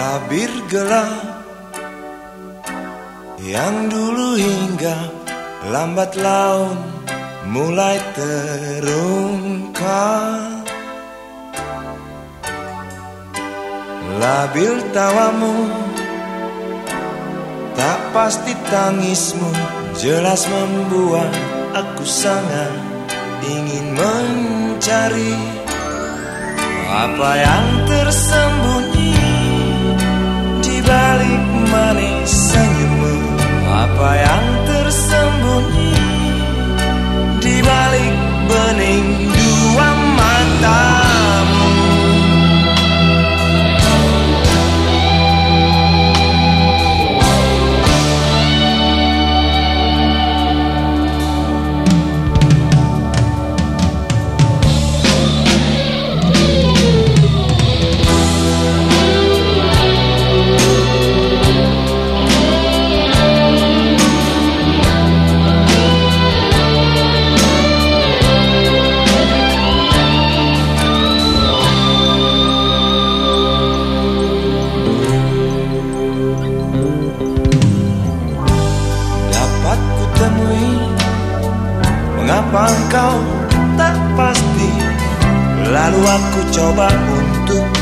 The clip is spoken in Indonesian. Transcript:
Tabir gelap. Yang dulu hingga lambat laun Mulai terungkap. Labil tawamu Tak pasti tangismu Jelas membuat aku sangat ingin mencari Apa yang tersembunyi money. Engkau tak pasti. Lalu aku coba untuk